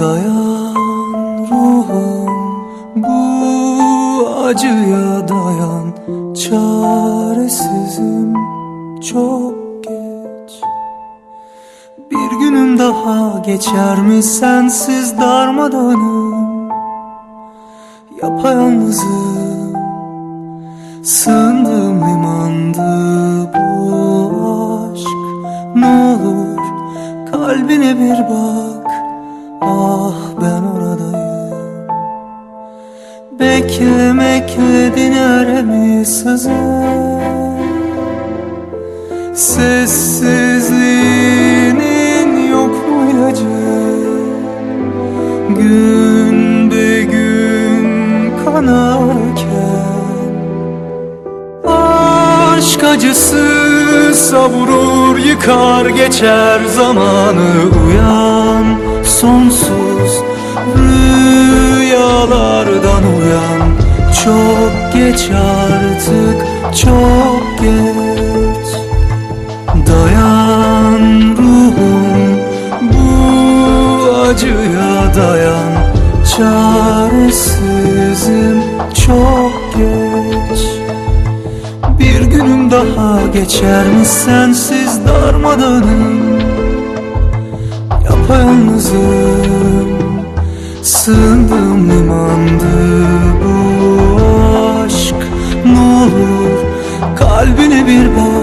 Dayan ruhum bu acıya dayan Çaresizim çok geç. Bir günüm daha geçer mi sensiz darmadağınım Yapayalnızım. Sığındığım limandı bu aşk. Ne olur kalbine bir bak. Ah Beklemekle dinere mi sızar Sessizliğinin yok mu ilacı? Gün be gün kanarken Aşk acısı savurur yıkar geçer zamanı uyan uyan. Çok geç artık çok geç. Dayan ruhum bu acıya dayan. Çaresizim çok geç. Bir günüm daha geçer mi sensiz darmadağınım? Yapayalnızım Sığındığım limandı bu aşk Ne olur. Kalbine bir bak